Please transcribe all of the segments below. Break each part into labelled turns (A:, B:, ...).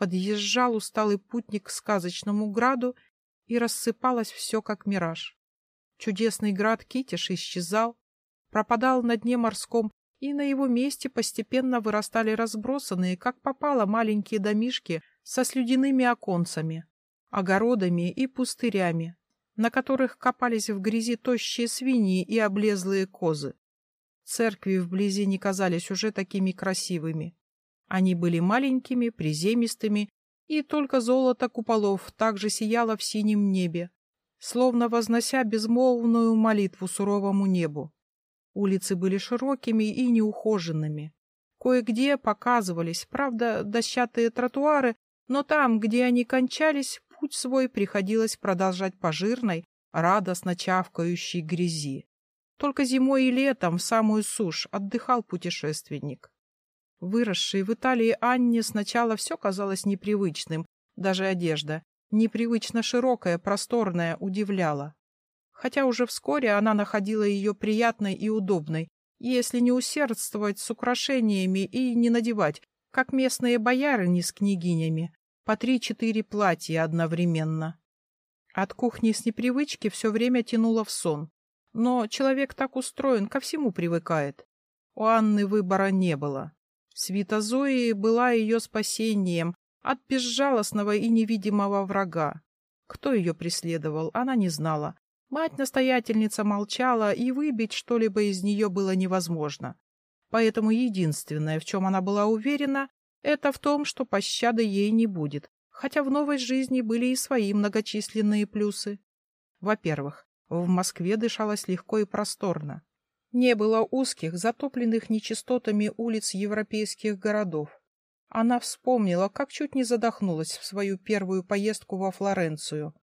A: подъезжал усталый путник к сказочному граду, и рассыпалось все, как мираж. Чудесный град Китиш исчезал, пропадал на дне морском, и на его месте постепенно вырастали разбросанные, как попало, маленькие домишки со слюдяными оконцами, огородами и пустырями, на которых копались в грязи тощие свиньи и облезлые козы. Церкви вблизи не казались уже такими красивыми. Они были маленькими, приземистыми, и только золото куполов также сияло в синем небе, словно вознося безмолвную молитву суровому небу. Улицы были широкими и неухоженными. Кое-где показывались, правда, дощатые тротуары, но там, где они кончались, путь свой приходилось продолжать по жирной, радостно чавкающей грязи. Только зимой и летом в самую сушь отдыхал путешественник. Выросшей в Италии Анне сначала все казалось непривычным, даже одежда, непривычно широкая, просторная, удивляла. Хотя уже вскоре она находила ее приятной и удобной, если не усердствовать с украшениями и не надевать, как местные боярыни с княгинями, по три-четыре платья одновременно. От кухни с непривычки все время тянуло в сон. Но человек так устроен, ко всему привыкает. У Анны выбора не было. Свита Зои была ее спасением от безжалостного и невидимого врага. Кто ее преследовал, она не знала. Мать-настоятельница молчала, и выбить что-либо из нее было невозможно. Поэтому единственное, в чем она была уверена, это в том, что пощады ей не будет, хотя в новой жизни были и свои многочисленные плюсы. Во-первых, в Москве дышалось легко и просторно. Не было узких, затопленных нечистотами улиц европейских городов. Она вспомнила, как чуть не задохнулась в свою первую поездку во Флоренцию.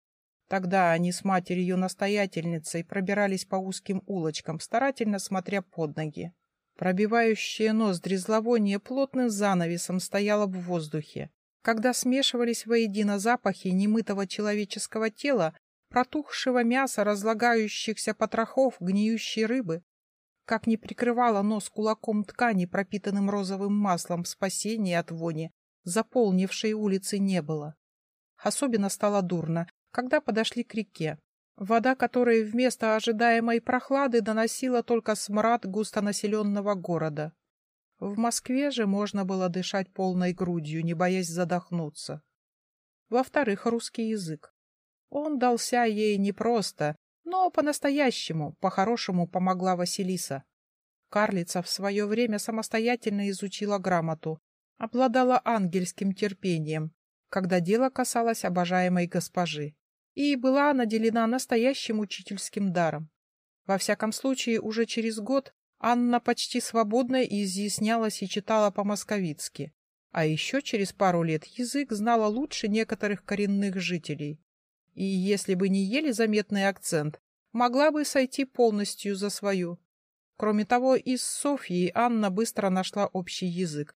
A: Тогда они с матерью-настоятельницей пробирались по узким улочкам, старательно смотря под ноги. Пробивающее ноздри зловоние плотным занавесом стояло в воздухе. Когда смешивались воедино запахи немытого человеческого тела, протухшего мяса, разлагающихся потрохов, гниющей рыбы, как не прикрывала нос кулаком ткани, пропитанным розовым маслом, спасения от вони, заполнившей улицы не было. Особенно стало дурно, когда подошли к реке, вода которой вместо ожидаемой прохлады доносила только смрад густонаселенного города. В Москве же можно было дышать полной грудью, не боясь задохнуться. Во-вторых, русский язык. Он дался ей непросто, но по-настоящему, по-хорошему помогла Василиса. Карлица в свое время самостоятельно изучила грамоту, обладала ангельским терпением, когда дело касалось обожаемой госпожи, и была наделена настоящим учительским даром. Во всяком случае, уже через год Анна почти свободно изъяснялась и читала по-московицки, а еще через пару лет язык знала лучше некоторых коренных жителей и, если бы не еле заметный акцент, могла бы сойти полностью за свою. Кроме того, и с Софьей Анна быстро нашла общий язык.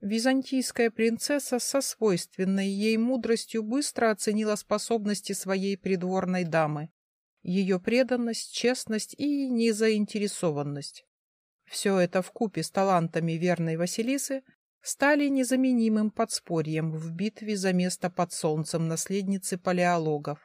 A: Византийская принцесса со свойственной ей мудростью быстро оценила способности своей придворной дамы, ее преданность, честность и незаинтересованность. Все это вкупе с талантами верной Василисы стали незаменимым подспорьем в битве за место под солнцем наследницы палеологов.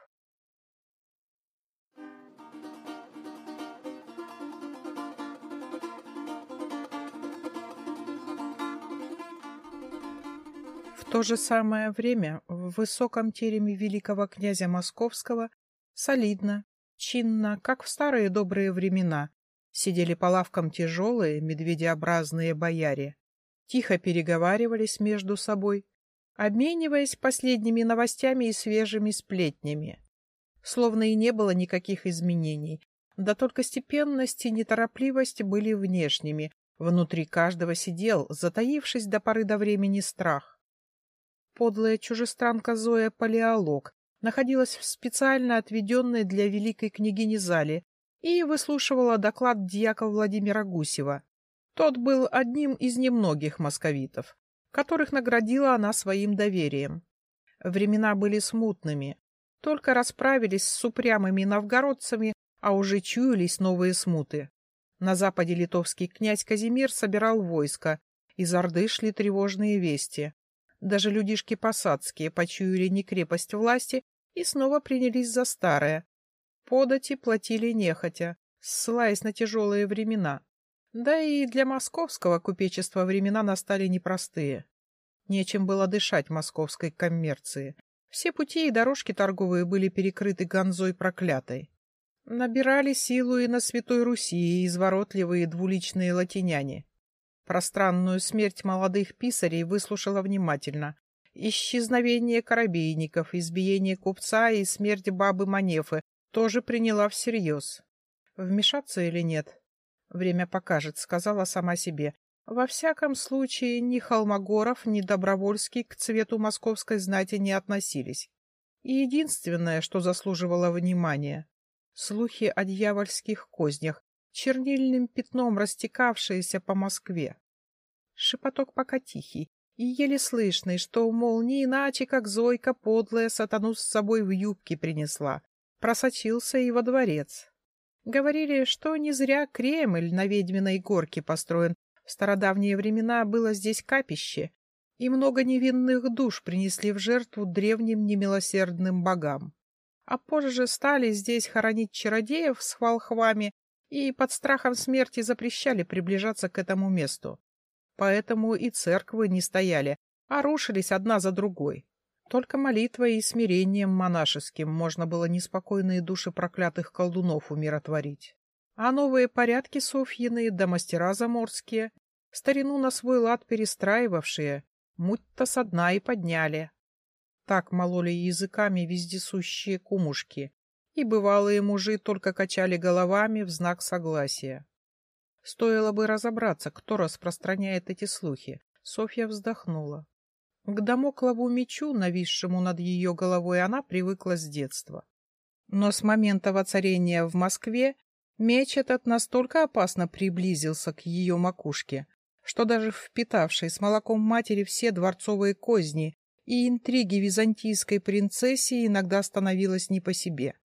A: В то же самое время в высоком тереме великого князя Московского солидно, чинно, как в старые добрые времена, сидели по лавкам тяжелые медведеобразные бояре тихо переговаривались между собой, обмениваясь последними новостями и свежими сплетнями. Словно и не было никаких изменений, да только степенность и неторопливость были внешними, внутри каждого сидел, затаившись до поры до времени страх. Подлая чужестранка Зоя Палеолог находилась в специально отведенной для великой княгини зале и выслушивала доклад дьяка Владимира Гусева, тот был одним из немногих московитов, которых наградила она своим доверием. Времена были смутными. Только расправились с упрямыми новгородцами, а уже чуялись новые смуты. На западе литовский князь Казимир собирал войско, из Орды шли тревожные вести. Даже людишки посадские почуяли некрепость власти и снова принялись за старое. Подати платили нехотя, ссылаясь на тяжелые времена. Да и для московского купечества времена настали непростые. Нечем было дышать московской коммерции. Все пути и дорожки торговые были перекрыты гонзой проклятой. Набирали силу и на Святой Руси изворотливые двуличные латиняне. Пространную смерть молодых писарей выслушала внимательно. Исчезновение корабейников, избиение купца и смерть бабы Манефы тоже приняла всерьез. Вмешаться или нет? Время покажет, сказала сама себе. Во всяком случае, ни Холмогоров, ни Добровольский к цвету московской знати не относились. И единственное, что заслуживало внимания — слухи о дьявольских кознях, чернильным пятном растекавшиеся по Москве. Шепоток пока тихий и еле слышный, что, мол, не иначе, как Зойка подлая сатану с собой в юбке принесла, просочился и во дворец. Говорили, что не зря Кремль на ведьминой горке построен, в стародавние времена было здесь капище, и много невинных душ принесли в жертву древним немилосердным богам. А позже стали здесь хоронить чародеев с волхвами и под страхом смерти запрещали приближаться к этому месту. Поэтому и церквы не стояли, а рушились одна за другой. Только молитвой и смирением монашеским можно было неспокойные души проклятых колдунов умиротворить. А новые порядки Софьины да мастера заморские, старину на свой лад перестраивавшие, муть-то со дна и подняли. Так мололи языками вездесущие кумушки, и бывалые мужи только качали головами в знак согласия. Стоило бы разобраться, кто распространяет эти слухи. Софья вздохнула. К домоклову мечу, нависшему над ее головой, она привыкла с детства. Но с момента воцарения в Москве Меч этот настолько опасно приблизился к ее макушке, что даже впитавший с молоком матери все дворцовые козни и интриги византийской принцессе иногда становилось не по себе.